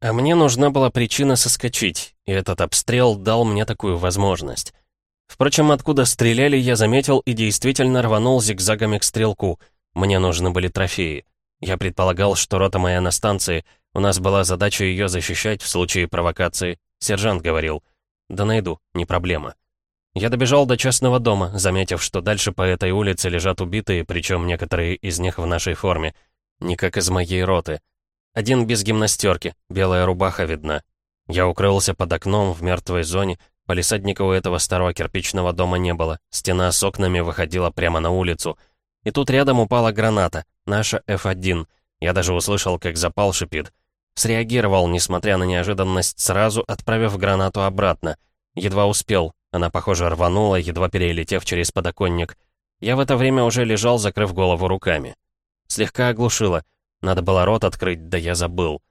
А мне нужна была причина соскочить, и этот обстрел дал мне такую возможность. Впрочем, откуда стреляли, я заметил и действительно рванул зигзагами к стрелку. Мне нужны были трофеи. Я предполагал, что рота моя на станции. У нас была задача ее защищать в случае провокации. Сержант говорил. Да найду, не проблема. Я добежал до частного дома, заметив, что дальше по этой улице лежат убитые, причем некоторые из них в нашей форме. Не как из моей роты. Один без гимнастерки, белая рубаха видна. Я укрылся под окном в мертвой зоне, Полисадника у этого старого кирпичного дома не было, стена с окнами выходила прямо на улицу. И тут рядом упала граната, наша F1. Я даже услышал, как запал шипит. Среагировал, несмотря на неожиданность, сразу отправив гранату обратно. Едва успел, она, похоже, рванула, едва перелетев через подоконник. Я в это время уже лежал, закрыв голову руками. Слегка оглушило. Надо было рот открыть, да я забыл.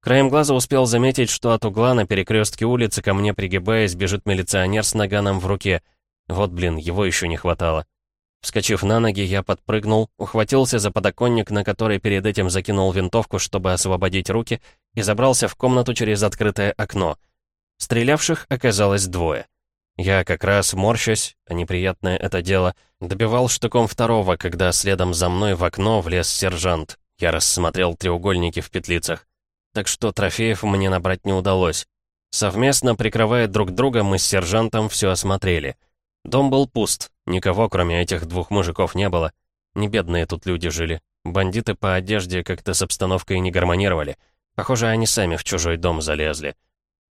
Краем глаза успел заметить, что от угла на перекрестке улицы ко мне, пригибаясь, бежит милиционер с наганом в руке. Вот, блин, его еще не хватало. Вскочив на ноги, я подпрыгнул, ухватился за подоконник, на который перед этим закинул винтовку, чтобы освободить руки, и забрался в комнату через открытое окно. Стрелявших оказалось двое. Я как раз, морщась, а неприятное это дело, добивал штуком второго, когда следом за мной в окно влез сержант. Я рассмотрел треугольники в петлицах так что трофеев мне набрать не удалось. Совместно прикрывая друг друга, мы с сержантом все осмотрели. Дом был пуст, никого, кроме этих двух мужиков, не было. Не бедные тут люди жили. Бандиты по одежде как-то с обстановкой не гармонировали. Похоже, они сами в чужой дом залезли.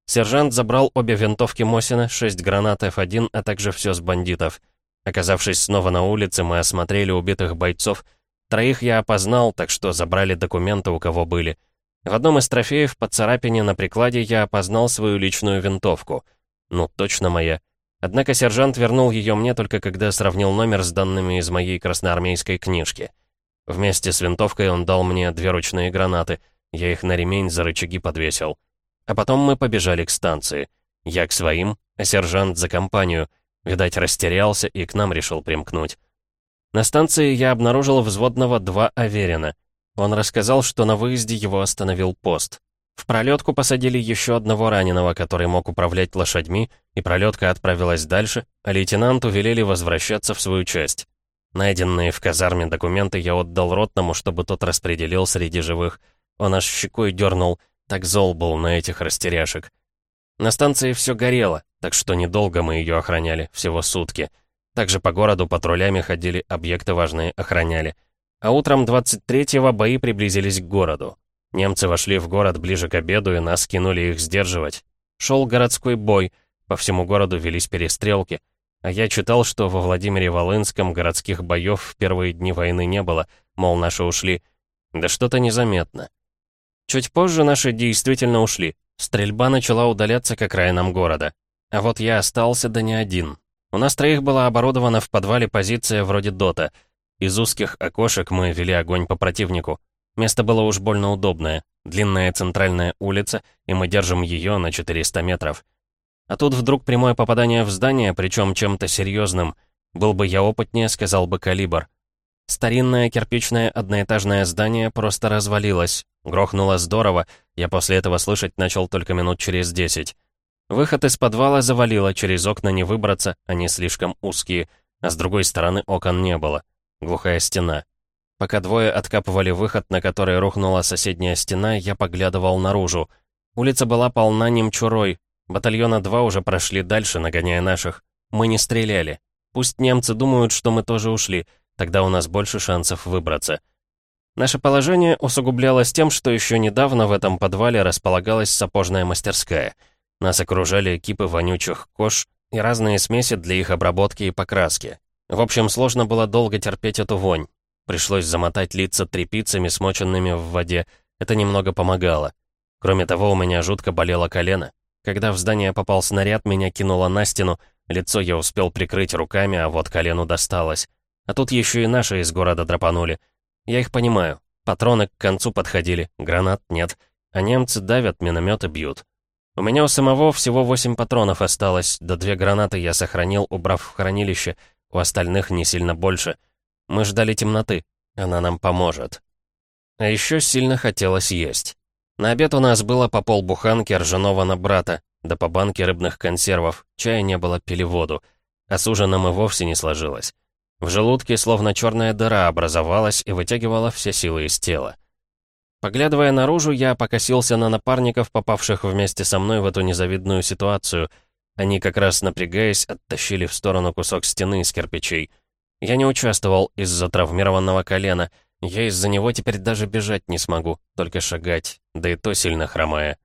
Сержант забрал обе винтовки Мосина, шесть гранат F1, а также все с бандитов. Оказавшись снова на улице, мы осмотрели убитых бойцов. Троих я опознал, так что забрали документы, у кого были. В одном из трофеев по царапине на прикладе я опознал свою личную винтовку. Ну, точно моя. Однако сержант вернул ее мне только когда сравнил номер с данными из моей красноармейской книжки. Вместе с винтовкой он дал мне две ручные гранаты. Я их на ремень за рычаги подвесил. А потом мы побежали к станции. Я к своим, а сержант за компанию. Видать, растерялся и к нам решил примкнуть. На станции я обнаружил взводного два Аверина — он рассказал, что на выезде его остановил пост. В пролетку посадили еще одного раненого, который мог управлять лошадьми, и пролетка отправилась дальше, а лейтенанту велели возвращаться в свою часть. Найденные в казарме документы я отдал ротному, чтобы тот распределил среди живых. Он аж щекой дернул, так зол был на этих растеряшек. На станции все горело, так что недолго мы ее охраняли, всего сутки. Также по городу патрулями ходили, объекты важные охраняли. А утром 23-го бои приблизились к городу. Немцы вошли в город ближе к обеду, и нас кинули их сдерживать. Шел городской бой, по всему городу велись перестрелки. А я читал, что во Владимире-Волынском городских боев в первые дни войны не было, мол, наши ушли. Да что-то незаметно. Чуть позже наши действительно ушли. Стрельба начала удаляться к окраинам города. А вот я остался, да не один. У нас троих была оборудована в подвале позиция вроде дота — из узких окошек мы вели огонь по противнику. Место было уж больно удобное. Длинная центральная улица, и мы держим ее на 400 метров. А тут вдруг прямое попадание в здание, причем чем-то серьезным. Был бы я опытнее, сказал бы калибр. Старинное кирпичное одноэтажное здание просто развалилось. Грохнуло здорово, я после этого слышать начал только минут через десять. Выход из подвала завалило, через окна не выбраться, они слишком узкие, а с другой стороны окон не было. Глухая стена. Пока двое откапывали выход, на который рухнула соседняя стена, я поглядывал наружу. Улица была полна немчурой. Батальона 2 уже прошли дальше, нагоняя наших. Мы не стреляли. Пусть немцы думают, что мы тоже ушли, тогда у нас больше шансов выбраться. Наше положение усугублялось тем, что еще недавно в этом подвале располагалась сапожная мастерская. Нас окружали экипы вонючих кож и разные смеси для их обработки и покраски. В общем, сложно было долго терпеть эту вонь. Пришлось замотать лица тряпицами, смоченными в воде. Это немного помогало. Кроме того, у меня жутко болело колено. Когда в здание попал снаряд, меня кинуло на стену, лицо я успел прикрыть руками, а вот колену досталось. А тут еще и наши из города драпанули. Я их понимаю. Патроны к концу подходили, гранат нет. А немцы давят, минометы бьют. У меня у самого всего восемь патронов осталось, да две гранаты я сохранил, убрав в хранилище — у остальных не сильно больше. Мы ждали темноты. Она нам поможет. А еще сильно хотелось есть. На обед у нас было по полбуханки ржаного на брата, да по банке рыбных консервов, чая не было, пили воду. А с ужином и вовсе не сложилось. В желудке словно черная дыра образовалась и вытягивала все силы из тела. Поглядывая наружу, я покосился на напарников, попавших вместе со мной в эту незавидную ситуацию. Они, как раз напрягаясь, оттащили в сторону кусок стены из кирпичей. Я не участвовал из-за травмированного колена. Я из-за него теперь даже бежать не смогу, только шагать, да и то сильно хромая.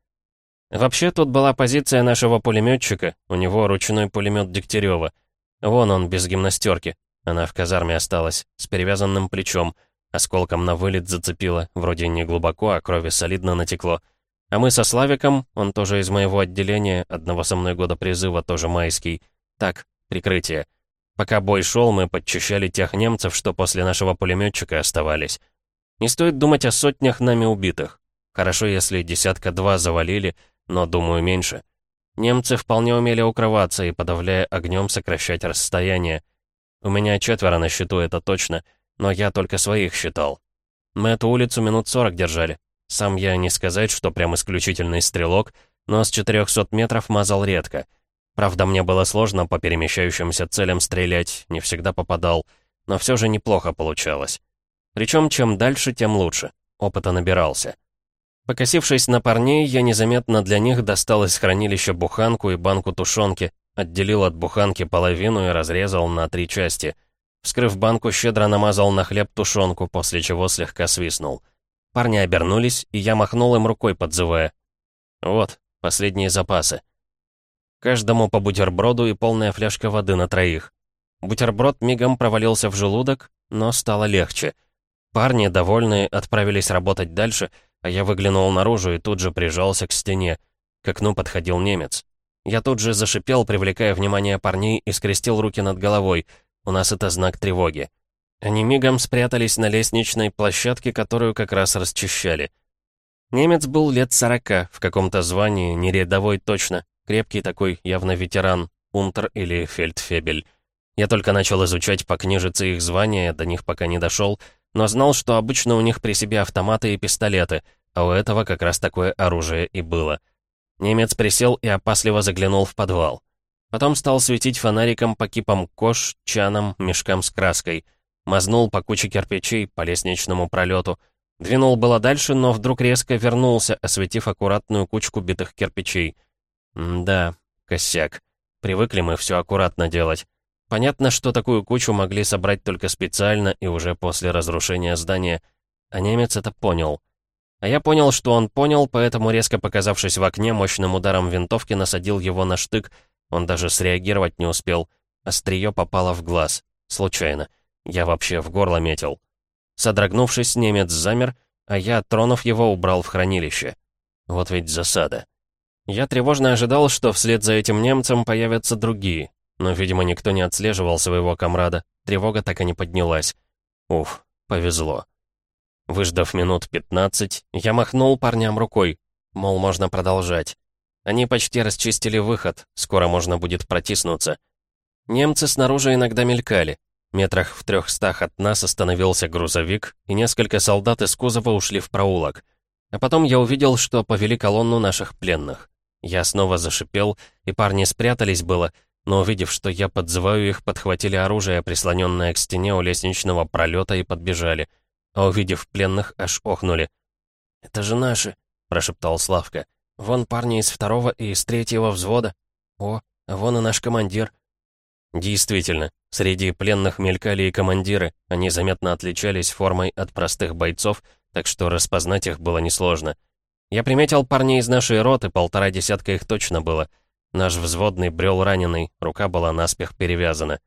Вообще, тут была позиция нашего пулеметчика, у него ручной пулемет Дегтярева. Вон он, без гимнастерки. Она в казарме осталась, с перевязанным плечом. Осколком на вылет зацепило, вроде не глубоко, а крови солидно натекло. А мы со Славиком, он тоже из моего отделения, одного со мной года призыва, тоже майский. Так, прикрытие. Пока бой шел, мы подчищали тех немцев, что после нашего пулеметчика оставались. Не стоит думать о сотнях нами убитых. Хорошо, если десятка-два завалили, но, думаю, меньше. Немцы вполне умели укрываться и, подавляя огнем, сокращать расстояние. У меня четверо на счету, это точно — но я только своих считал. Мы эту улицу минут сорок держали. Сам я не сказать, что прям исключительный стрелок, но с 400 метров мазал редко. Правда, мне было сложно по перемещающимся целям стрелять, не всегда попадал, но все же неплохо получалось. Причем чем дальше, тем лучше. Опыта набирался. Покосившись на парней, я незаметно для них достал из хранилища буханку и банку тушенки, отделил от буханки половину и разрезал на три части — Вскрыв банку, щедро намазал на хлеб тушенку, после чего слегка свистнул. Парни обернулись, и я махнул им рукой, подзывая. «Вот, последние запасы». Каждому по бутерброду и полная фляжка воды на троих. Бутерброд мигом провалился в желудок, но стало легче. Парни, довольные, отправились работать дальше, а я выглянул наружу и тут же прижался к стене. К окну подходил немец. Я тут же зашипел, привлекая внимание парней, и скрестил руки над головой — у нас это знак тревоги. Они мигом спрятались на лестничной площадке, которую как раз расчищали. Немец был лет сорока, в каком-то звании, не рядовой точно, крепкий такой, явно ветеран, унтер или фельдфебель. Я только начал изучать по книжице их звания, до них пока не дошел, но знал, что обычно у них при себе автоматы и пистолеты, а у этого как раз такое оружие и было. Немец присел и опасливо заглянул в подвал. Потом стал светить фонариком по кипам кож, чанам, мешкам с краской. Мазнул по куче кирпичей, по лестничному пролету. Двинул было дальше, но вдруг резко вернулся, осветив аккуратную кучку битых кирпичей. М да, косяк. Привыкли мы все аккуратно делать. Понятно, что такую кучу могли собрать только специально и уже после разрушения здания. А немец это понял. А я понял, что он понял, поэтому, резко показавшись в окне, мощным ударом винтовки насадил его на штык, он даже среагировать не успел. Острие попало в глаз. Случайно. Я вообще в горло метил. Содрогнувшись, немец замер, а я, тронув его, убрал в хранилище. Вот ведь засада. Я тревожно ожидал, что вслед за этим немцем появятся другие. Но, видимо, никто не отслеживал своего комрада. Тревога так и не поднялась. Уф, повезло. Выждав минут пятнадцать, я махнул парням рукой. Мол, можно продолжать. Они почти расчистили выход, скоро можно будет протиснуться. Немцы снаружи иногда мелькали. Метрах в трехстах от нас остановился грузовик, и несколько солдат из кузова ушли в проулок. А потом я увидел, что повели колонну наших пленных. Я снова зашипел, и парни спрятались было, но увидев, что я подзываю их, подхватили оружие, прислоненное к стене у лестничного пролета, и подбежали. А увидев пленных, аж охнули. «Это же наши», — прошептал Славка. Вон парни из второго и из третьего взвода. О, вон и наш командир. Действительно, среди пленных мелькали и командиры. Они заметно отличались формой от простых бойцов, так что распознать их было несложно. Я приметил парней из нашей роты, полтора десятка их точно было. Наш взводный брел раненый, рука была наспех перевязана.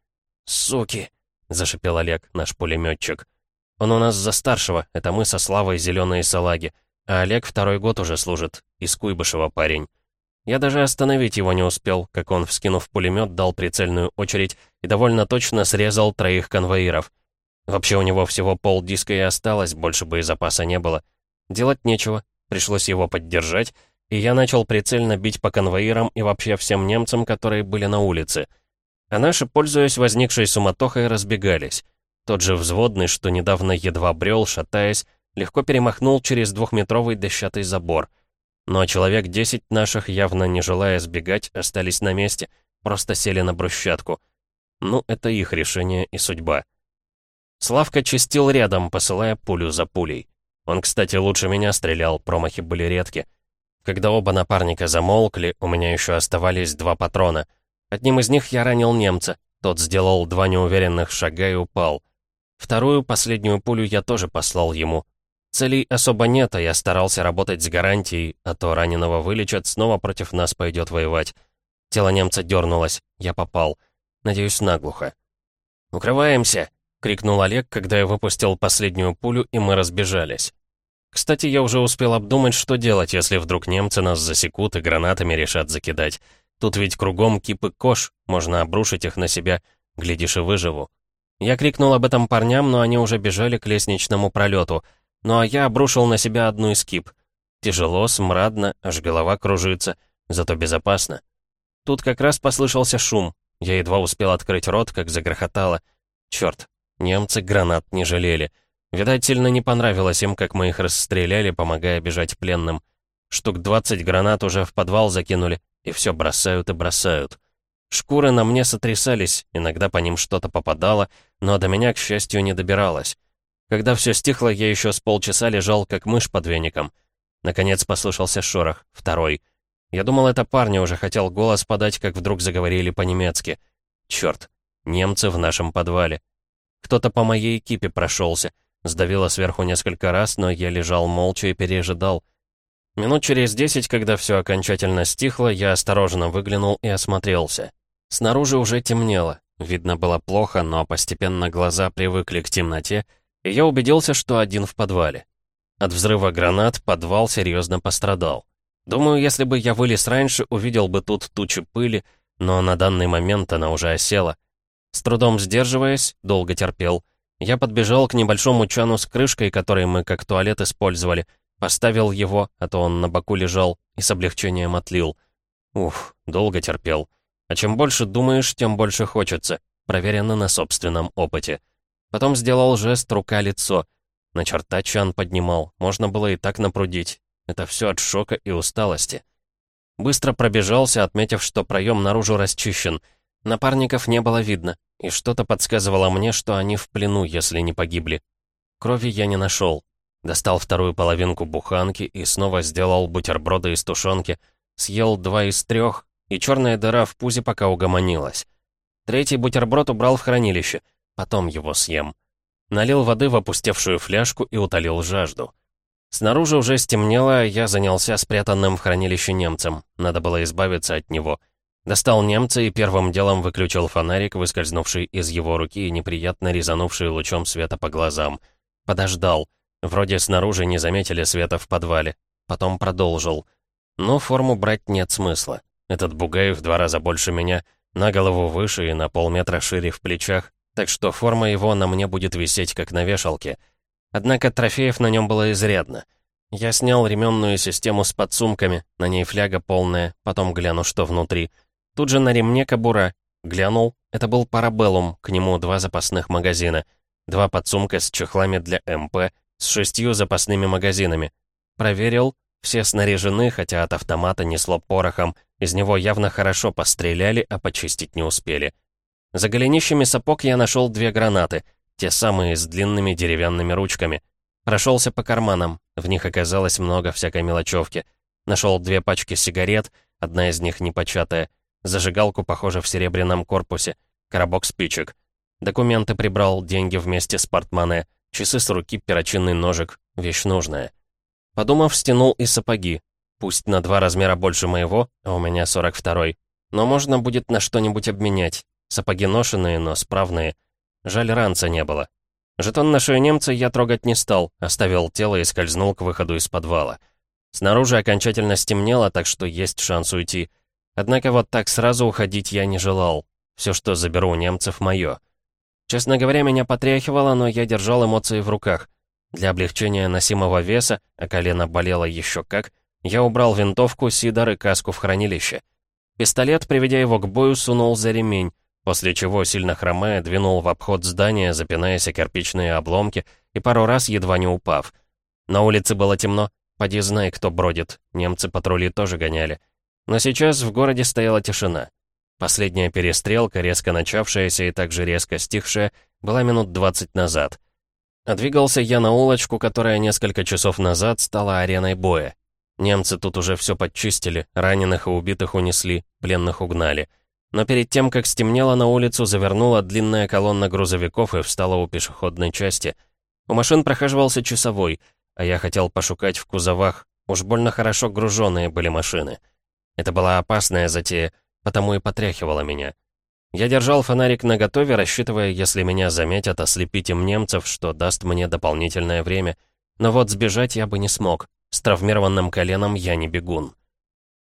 «Суки!» — зашипел Олег, наш пулеметчик. «Он у нас за старшего, это мы со Славой зеленые салаги. А Олег второй год уже служит, из Куйбышева парень. Я даже остановить его не успел, как он, вскинув пулемет, дал прицельную очередь и довольно точно срезал троих конвоиров. Вообще у него всего полдиска и осталось, больше боезапаса не было. Делать нечего, пришлось его поддержать, и я начал прицельно бить по конвоирам и вообще всем немцам, которые были на улице. А наши, пользуясь возникшей суматохой, разбегались. Тот же взводный, что недавно едва брел, шатаясь, легко перемахнул через двухметровый дощатый забор. Но человек десять наших, явно не желая сбегать, остались на месте, просто сели на брусчатку. Ну, это их решение и судьба. Славка чистил рядом, посылая пулю за пулей. Он, кстати, лучше меня стрелял, промахи были редки. Когда оба напарника замолкли, у меня еще оставались два патрона. Одним из них я ранил немца, тот сделал два неуверенных шага и упал. Вторую, последнюю пулю я тоже послал ему. Целей особо нет, а я старался работать с гарантией, а то раненого вылечат, снова против нас пойдет воевать. Тело немца дернулось, я попал. Надеюсь, наглухо. «Укрываемся!» — крикнул Олег, когда я выпустил последнюю пулю, и мы разбежались. Кстати, я уже успел обдумать, что делать, если вдруг немцы нас засекут и гранатами решат закидать. Тут ведь кругом кипы кош, можно обрушить их на себя, глядишь и выживу. Я крикнул об этом парням, но они уже бежали к лестничному пролету. Ну а я обрушил на себя одну из кип. Тяжело, смрадно, аж голова кружится, зато безопасно. Тут как раз послышался шум. Я едва успел открыть рот, как загрохотало. Черт, немцы гранат не жалели. Видать, сильно не понравилось им, как мы их расстреляли, помогая бежать пленным. Штук 20 гранат уже в подвал закинули, и все бросают и бросают. Шкуры на мне сотрясались, иногда по ним что-то попадало, но до меня, к счастью, не добиралось. Когда все стихло, я еще с полчаса лежал, как мышь под веником. Наконец послышался шорох, второй. Я думал, это парня уже хотел голос подать, как вдруг заговорили по-немецки. Черт, немцы в нашем подвале. Кто-то по моей экипе прошелся. Сдавило сверху несколько раз, но я лежал молча и пережидал. Минут через десять, когда все окончательно стихло, я осторожно выглянул и осмотрелся. Снаружи уже темнело. Видно было плохо, но постепенно глаза привыкли к темноте, и я убедился, что один в подвале. От взрыва гранат подвал серьезно пострадал. Думаю, если бы я вылез раньше, увидел бы тут тучу пыли, но на данный момент она уже осела. С трудом сдерживаясь, долго терпел. Я подбежал к небольшому чану с крышкой, который мы как туалет использовали, Поставил его, а то он на боку лежал, и с облегчением отлил. Уф, долго терпел. А чем больше думаешь, тем больше хочется. Проверено на собственном опыте. Потом сделал жест рука-лицо. На черта чан поднимал, можно было и так напрудить. Это все от шока и усталости. Быстро пробежался, отметив, что проем наружу расчищен. Напарников не было видно, и что-то подсказывало мне, что они в плену, если не погибли. Крови я не нашел, Достал вторую половинку буханки и снова сделал бутерброды из тушенки. Съел два из трех, и черная дыра в пузе пока угомонилась. Третий бутерброд убрал в хранилище, потом его съем. Налил воды в опустевшую фляжку и утолил жажду. Снаружи уже стемнело, я занялся спрятанным в хранилище немцем. Надо было избавиться от него. Достал немца и первым делом выключил фонарик, выскользнувший из его руки и неприятно резанувший лучом света по глазам. Подождал. Вроде снаружи не заметили света в подвале. Потом продолжил. Но форму брать нет смысла. Этот бугай в два раза больше меня, на голову выше и на полметра шире в плечах, так что форма его на мне будет висеть, как на вешалке. Однако трофеев на нем было изрядно. Я снял ременную систему с подсумками, на ней фляга полная, потом гляну, что внутри. Тут же на ремне кобура. Глянул, это был парабеллум, к нему два запасных магазина. Два подсумка с чехлами для МП, с шестью запасными магазинами. Проверил, все снаряжены, хотя от автомата несло порохом, из него явно хорошо постреляли, а почистить не успели. За голенищами сапог я нашел две гранаты, те самые с длинными деревянными ручками. Прошелся по карманам, в них оказалось много всякой мелочевки. Нашел две пачки сигарет, одна из них непочатая, зажигалку, похоже, в серебряном корпусе, коробок спичек. Документы прибрал, деньги вместе с портмоне. Часы с руки, перочинный ножик, вещь нужная. Подумав, стянул и сапоги. Пусть на два размера больше моего, а у меня 42-й. Но можно будет на что-нибудь обменять. Сапоги ношеные, но справные. Жаль, ранца не было. Жетон на шею немца я трогать не стал, оставил тело и скользнул к выходу из подвала. Снаружи окончательно стемнело, так что есть шанс уйти. Однако вот так сразу уходить я не желал. Все, что заберу у немцев, мое. Честно говоря, меня потряхивало, но я держал эмоции в руках. Для облегчения носимого веса, а колено болело еще как, я убрал винтовку, сидор и каску в хранилище. Пистолет, приведя его к бою, сунул за ремень, после чего, сильно хромая, двинул в обход здания, запинаясь о кирпичные обломки и пару раз едва не упав. На улице было темно, поди знай, кто бродит, немцы патрули тоже гоняли. Но сейчас в городе стояла тишина. Последняя перестрелка, резко начавшаяся и также резко стихшая, была минут 20 назад. А я на улочку, которая несколько часов назад стала ареной боя. Немцы тут уже все подчистили, раненых и убитых унесли, пленных угнали. Но перед тем, как стемнело, на улицу завернула длинная колонна грузовиков и встала у пешеходной части. У машин прохаживался часовой, а я хотел пошукать в кузовах. Уж больно хорошо груженные были машины. Это была опасная затея, потому и потряхивала меня. Я держал фонарик наготове, рассчитывая, если меня заметят, ослепить им немцев, что даст мне дополнительное время. Но вот сбежать я бы не смог. С травмированным коленом я не бегун.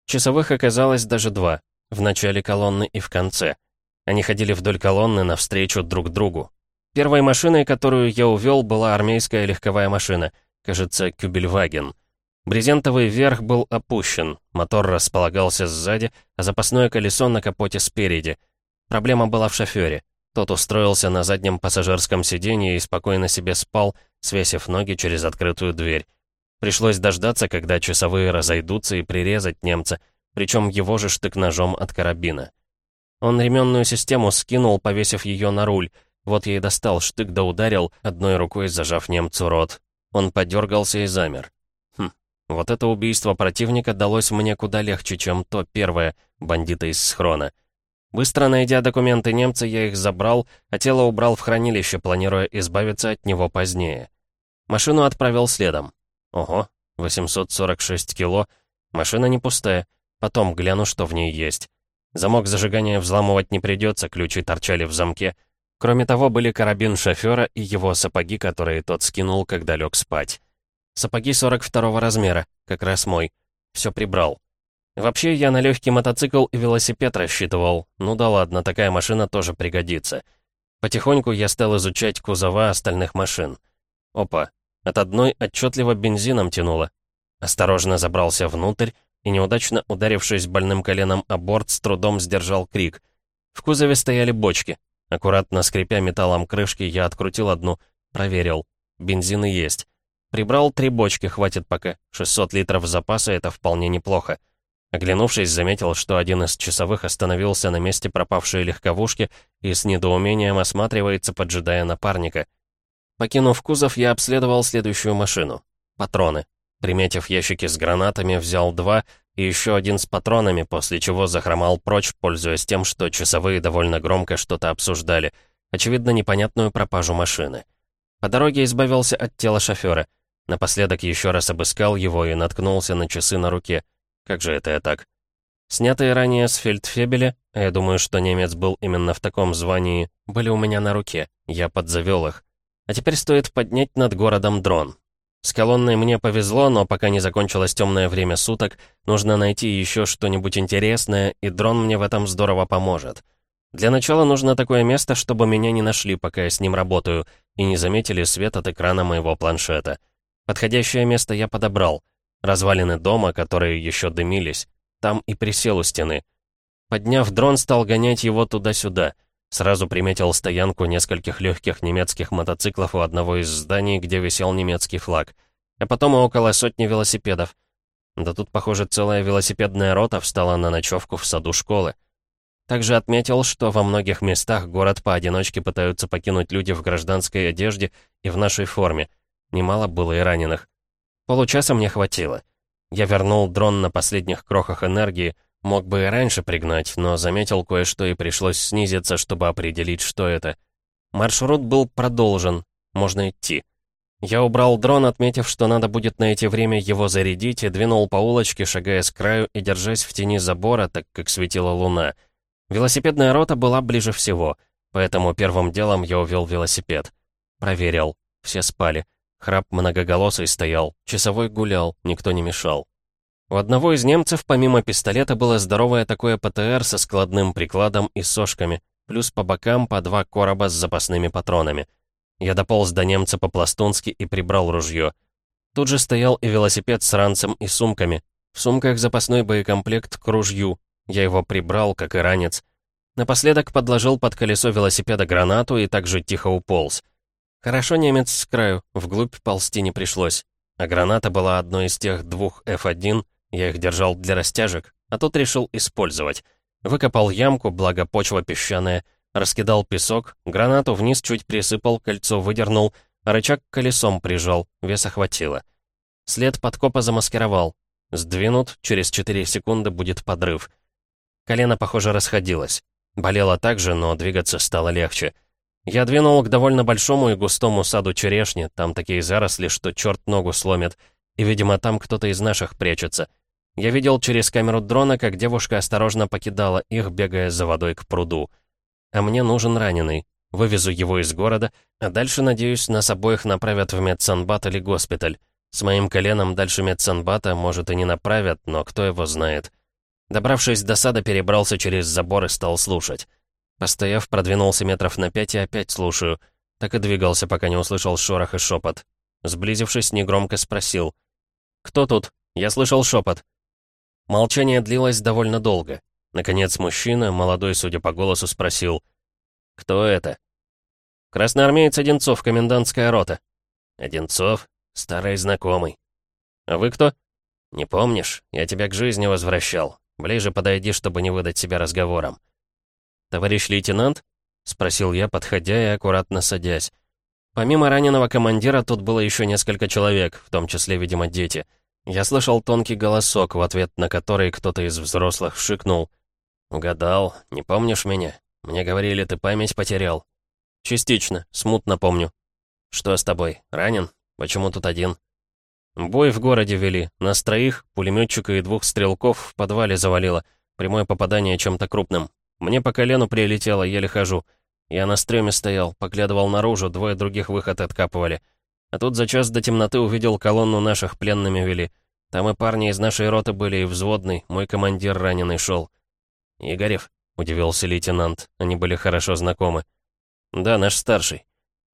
Часовых оказалось даже два. В начале колонны и в конце. Они ходили вдоль колонны навстречу друг другу. Первой машиной, которую я увел, была армейская легковая машина. Кажется, Кюбельваген. Брезентовый верх был опущен, мотор располагался сзади, а запасное колесо на капоте спереди. Проблема была в шофёре. Тот устроился на заднем пассажирском сиденье и спокойно себе спал, свесив ноги через открытую дверь. Пришлось дождаться, когда часовые разойдутся и прирезать немца, причем его же штык-ножом от карабина. Он ременную систему скинул, повесив ее на руль. Вот и достал штык да ударил, одной рукой зажав немцу рот. Он подергался и замер. Вот это убийство противника далось мне куда легче, чем то первое, бандита из схрона. Быстро найдя документы немца, я их забрал, а тело убрал в хранилище, планируя избавиться от него позднее. Машину отправил следом. Ого, 846 кило. Машина не пустая. Потом гляну, что в ней есть. Замок зажигания взламывать не придется, ключи торчали в замке. Кроме того, были карабин шофера и его сапоги, которые тот скинул, когда лег спать. Сапоги 42 размера, как раз мой. Все прибрал. Вообще, я на легкий мотоцикл и велосипед рассчитывал. Ну да ладно, такая машина тоже пригодится. Потихоньку я стал изучать кузова остальных машин. Опа, от одной отчетливо бензином тянуло. Осторожно забрался внутрь и, неудачно ударившись больным коленом о борт, с трудом сдержал крик. В кузове стояли бочки. Аккуратно скрипя металлом крышки, я открутил одну, проверил. Бензин и есть. Прибрал три бочки, хватит пока. 600 литров запаса — это вполне неплохо. Оглянувшись, заметил, что один из часовых остановился на месте пропавшей легковушки и с недоумением осматривается, поджидая напарника. Покинув кузов, я обследовал следующую машину. Патроны. Приметив ящики с гранатами, взял два и еще один с патронами, после чего захромал прочь, пользуясь тем, что часовые довольно громко что-то обсуждали. Очевидно, непонятную пропажу машины. По дороге избавился от тела шофера — Напоследок еще раз обыскал его и наткнулся на часы на руке. Как же это я так? Снятые ранее с фельдфебеля, а я думаю, что немец был именно в таком звании, были у меня на руке. Я подзавел их. А теперь стоит поднять над городом дрон. С колонной мне повезло, но пока не закончилось темное время суток, нужно найти еще что-нибудь интересное, и дрон мне в этом здорово поможет. Для начала нужно такое место, чтобы меня не нашли, пока я с ним работаю, и не заметили свет от экрана моего планшета. Подходящее место я подобрал. Развалины дома, которые еще дымились. Там и присел у стены. Подняв дрон, стал гонять его туда-сюда. Сразу приметил стоянку нескольких легких немецких мотоциклов у одного из зданий, где висел немецкий флаг. А потом около сотни велосипедов. Да тут, похоже, целая велосипедная рота встала на ночевку в саду школы. Также отметил, что во многих местах город поодиночке пытаются покинуть люди в гражданской одежде и в нашей форме — Немало было и раненых. Получаса мне хватило. Я вернул дрон на последних крохах энергии, мог бы и раньше пригнать, но заметил кое-что и пришлось снизиться, чтобы определить, что это. Маршрут был продолжен, можно идти. Я убрал дрон, отметив, что надо будет найти время его зарядить, и двинул по улочке, шагая с краю и держась в тени забора, так как светила луна. Велосипедная рота была ближе всего, поэтому первым делом я увел велосипед. Проверил. Все спали. Храп многоголосый стоял, часовой гулял, никто не мешал. У одного из немцев помимо пистолета было здоровое такое ПТР со складным прикладом и сошками, плюс по бокам по два короба с запасными патронами. Я дополз до немца по-пластунски и прибрал ружье. Тут же стоял и велосипед с ранцем и сумками. В сумках запасной боекомплект к ружью. Я его прибрал, как и ранец. Напоследок подложил под колесо велосипеда гранату и также тихо уполз. Хорошо немец с краю, вглубь ползти не пришлось. А граната была одной из тех двух F1, я их держал для растяжек, а тут решил использовать. Выкопал ямку, благо почва песчаная, раскидал песок, гранату вниз чуть присыпал, кольцо выдернул, а рычаг колесом прижал, веса хватило. След подкопа замаскировал. Сдвинут, через 4 секунды будет подрыв. Колено, похоже, расходилось. Болело так же, но двигаться стало легче. Я двинул к довольно большому и густому саду черешни, там такие заросли, что черт ногу сломит, и, видимо, там кто-то из наших прячется. Я видел через камеру дрона, как девушка осторожно покидала их, бегая за водой к пруду. А мне нужен раненый. Вывезу его из города, а дальше, надеюсь, нас обоих направят в медсанбат или госпиталь. С моим коленом дальше медсанбата, может, и не направят, но кто его знает. Добравшись до сада, перебрался через забор и стал слушать. Постояв, продвинулся метров на пять и опять слушаю. Так и двигался, пока не услышал шорох и шепот. Сблизившись, негромко спросил. «Кто тут? Я слышал шепот». Молчание длилось довольно долго. Наконец мужчина, молодой, судя по голосу, спросил. «Кто это?» «Красноармеец Одинцов, комендантская рота». «Одинцов? Старый знакомый». «А вы кто?» «Не помнишь? Я тебя к жизни возвращал. Ближе подойди, чтобы не выдать себя разговором». «Товарищ лейтенант?» — спросил я, подходя и аккуратно садясь. Помимо раненого командира, тут было еще несколько человек, в том числе, видимо, дети. Я слышал тонкий голосок, в ответ на который кто-то из взрослых шикнул. «Угадал. Не помнишь меня? Мне говорили, ты память потерял». «Частично. Смутно помню». «Что с тобой? Ранен? Почему тут один?» Бой в городе вели. Нас троих, пулеметчика и двух стрелков в подвале завалило. Прямое попадание чем-то крупным. Мне по колену прилетело, еле хожу. Я на стреме стоял, поглядывал наружу, двое других выход откапывали. А тут за час до темноты увидел колонну наших пленными вели. Там и парни из нашей роты были, и взводный, мой командир раненый шел. «Игорев?» — удивился лейтенант. Они были хорошо знакомы. «Да, наш старший.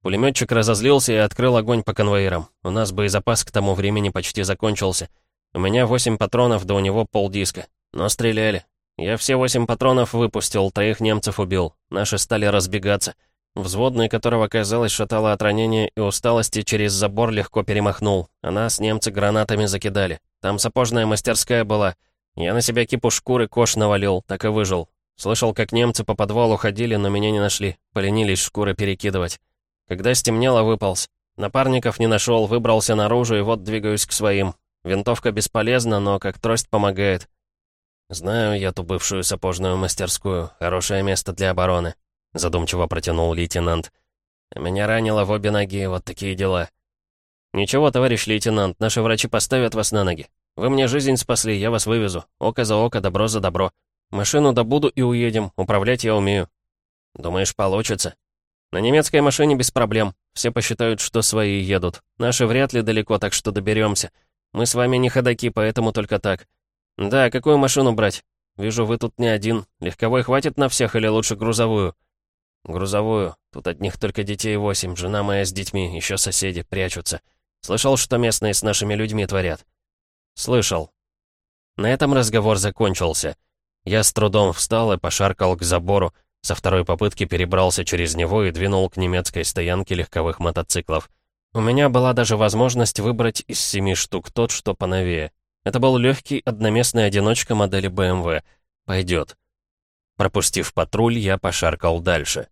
Пулеметчик разозлился и открыл огонь по конвоирам. У нас боезапас к тому времени почти закончился. У меня восемь патронов, да у него полдиска. Но стреляли. Я все восемь патронов выпустил, троих немцев убил. Наши стали разбегаться. Взводный, которого, казалось, шатало от ранения и усталости, через забор легко перемахнул. А нас немцы гранатами закидали. Там сапожная мастерская была. Я на себя кипу шкуры кош навалил, так и выжил. Слышал, как немцы по подвалу ходили, но меня не нашли. Поленились шкуры перекидывать. Когда стемнело, выполз. Напарников не нашел, выбрался наружу и вот двигаюсь к своим. Винтовка бесполезна, но как трость помогает. Знаю я ту бывшую сапожную мастерскую. Хорошее место для обороны. Задумчиво протянул лейтенант. Меня ранило в обе ноги, вот такие дела. Ничего, товарищ лейтенант, наши врачи поставят вас на ноги. Вы мне жизнь спасли, я вас вывезу. Око за око, добро за добро. Машину добуду и уедем, управлять я умею. Думаешь, получится? На немецкой машине без проблем. Все посчитают, что свои едут. Наши вряд ли далеко, так что доберемся. Мы с вами не ходаки, поэтому только так. Да, какую машину брать? Вижу, вы тут не один. Легковой хватит на всех или лучше грузовую? Грузовую. Тут одних только детей восемь. Жена моя с детьми, еще соседи, прячутся. Слышал, что местные с нашими людьми творят? Слышал. На этом разговор закончился. Я с трудом встал и пошаркал к забору, со второй попытки перебрался через него и двинул к немецкой стоянке легковых мотоциклов. У меня была даже возможность выбрать из семи штук тот, что поновее. Это был легкий одноместный одиночка модели BMW. Пойдет. Пропустив патруль, я пошаркал дальше.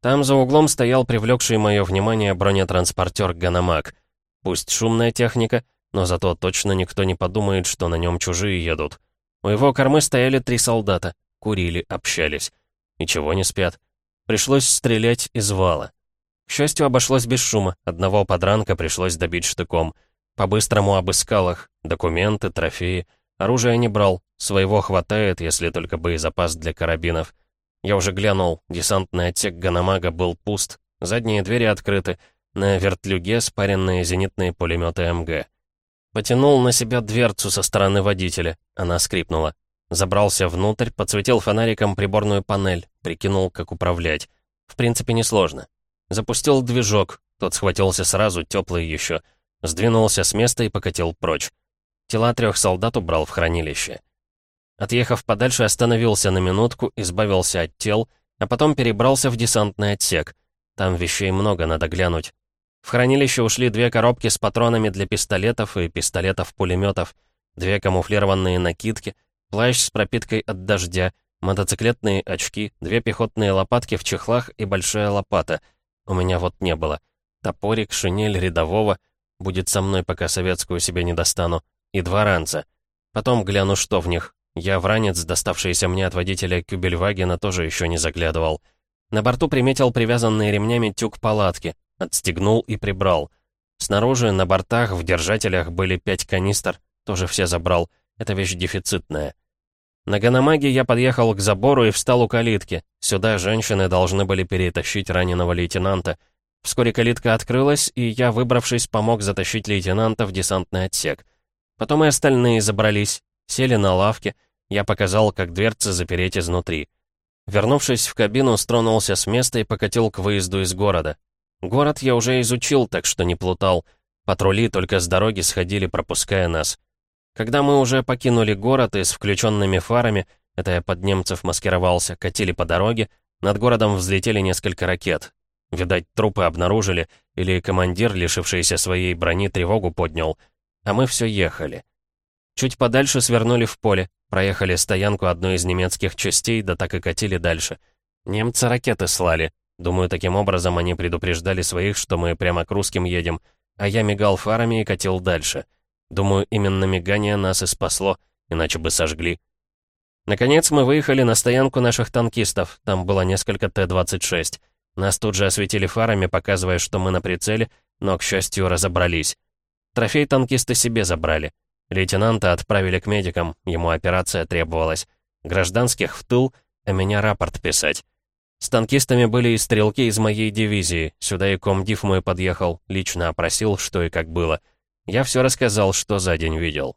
Там за углом стоял привлекший мое внимание бронетранспортер «Ганамак». Пусть шумная техника, но зато точно никто не подумает, что на нем чужие едут. У его кормы стояли три солдата, курили, общались. Ничего не спят. Пришлось стрелять из вала. К счастью, обошлось без шума. Одного подранка пришлось добить штыком. По-быстрому обыскал их. Документы, трофеи. Оружие не брал. Своего хватает, если только боезапас для карабинов. Я уже глянул. Десантный отсек Ганамага был пуст. Задние двери открыты. На вертлюге спаренные зенитные пулеметы МГ. Потянул на себя дверцу со стороны водителя. Она скрипнула. Забрался внутрь, подсветил фонариком приборную панель, прикинул, как управлять. В принципе, несложно. Запустил движок, тот схватился сразу, теплый еще. Сдвинулся с места и покатил прочь. Тела трех солдат убрал в хранилище. Отъехав подальше, остановился на минутку, избавился от тел, а потом перебрался в десантный отсек. Там вещей много, надо глянуть. В хранилище ушли две коробки с патронами для пистолетов и пистолетов-пулеметов, две камуфлированные накидки, плащ с пропиткой от дождя, мотоциклетные очки, две пехотные лопатки в чехлах и большая лопата. У меня вот не было. Топорик, шинель рядового. Будет со мной, пока советскую себе не достану. И два ранца. Потом гляну, что в них. Я в ранец, доставшийся мне от водителя Кюбельвагена, тоже еще не заглядывал. На борту приметил привязанные ремнями тюк палатки, отстегнул и прибрал. Снаружи, на бортах, в держателях были пять канистр, тоже все забрал. Это вещь дефицитная. На Ганамаге я подъехал к забору и встал у калитки. Сюда женщины должны были перетащить раненого лейтенанта. Вскоре калитка открылась, и я, выбравшись, помог затащить лейтенанта в десантный отсек. Потом и остальные забрались, сели на лавке. Я показал, как дверцы запереть изнутри. Вернувшись в кабину, стронулся с места и покатил к выезду из города. Город я уже изучил, так что не плутал. Патрули только с дороги сходили, пропуская нас. Когда мы уже покинули город и с включенными фарами, это я под немцев маскировался, катили по дороге, над городом взлетели несколько ракет. Видать, трупы обнаружили, или командир, лишившийся своей брони, тревогу поднял. А мы все ехали. Чуть подальше свернули в поле, проехали стоянку одной из немецких частей, да так и катили дальше. Немцы ракеты слали. Думаю, таким образом они предупреждали своих, что мы прямо к русским едем, а я мигал фарами и катил дальше. Думаю, именно мигание нас и спасло, иначе бы сожгли. Наконец мы выехали на стоянку наших танкистов, там было несколько Т-26. Нас тут же осветили фарами, показывая, что мы на прицеле, но, к счастью, разобрались. Трофей танкисты себе забрали. Лейтенанта отправили к медикам, ему операция требовалась. Гражданских в тыл, а меня рапорт писать. С танкистами были и стрелки из моей дивизии. Сюда и комдив мой подъехал, лично опросил, что и как было. Я все рассказал, что за день видел.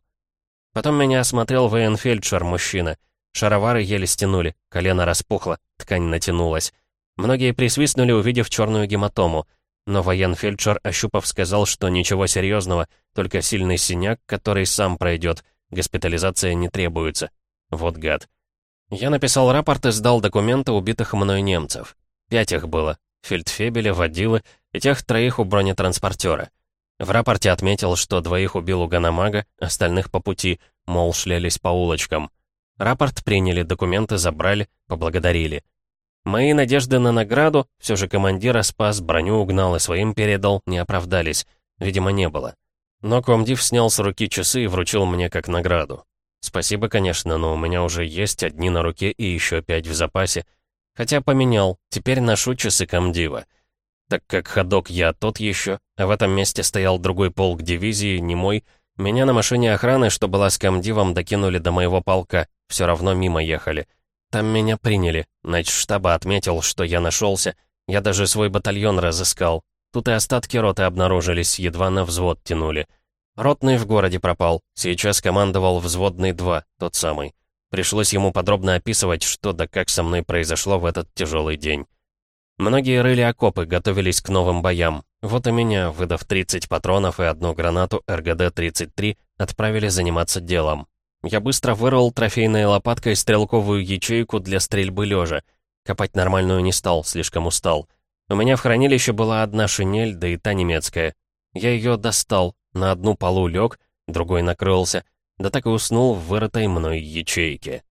Потом меня осмотрел военфельдшер, мужчина. Шаровары еле стянули, колено распухло, ткань натянулась. Многие присвистнули, увидев черную гематому — но военфельдшер, ощупав, сказал, что ничего серьезного, только сильный синяк, который сам пройдет. Госпитализация не требуется. Вот гад. Я написал рапорт и сдал документы убитых мной немцев. Пять их было. Фельдфебеля, водилы и тех троих у бронетранспортера. В рапорте отметил, что двоих убил у Ганамага, остальных по пути, мол, шлялись по улочкам. Рапорт приняли, документы забрали, поблагодарили. Мои надежды на награду, все же командира спас, броню угнал и своим передал, не оправдались. Видимо, не было. Но комдив снял с руки часы и вручил мне как награду. Спасибо, конечно, но у меня уже есть одни на руке и еще пять в запасе. Хотя поменял, теперь ношу часы комдива. Так как ходок я тот еще, а в этом месте стоял другой полк дивизии, не мой, меня на машине охраны, что была с комдивом, докинули до моего полка, все равно мимо ехали. Там меня приняли. штаба отметил, что я нашелся. Я даже свой батальон разыскал. Тут и остатки роты обнаружились, едва на взвод тянули. Ротный в городе пропал. Сейчас командовал взводный 2, тот самый. Пришлось ему подробно описывать, что да как со мной произошло в этот тяжелый день. Многие рыли окопы, готовились к новым боям. Вот и меня, выдав 30 патронов и одну гранату РГД-33, отправили заниматься делом. Я быстро вырвал трофейной лопаткой стрелковую ячейку для стрельбы лежа. Копать нормальную не стал, слишком устал. У меня в хранилище была одна шинель, да и та немецкая. Я ее достал, на одну полу лег, другой накрылся, да так и уснул в вырытой мной ячейке.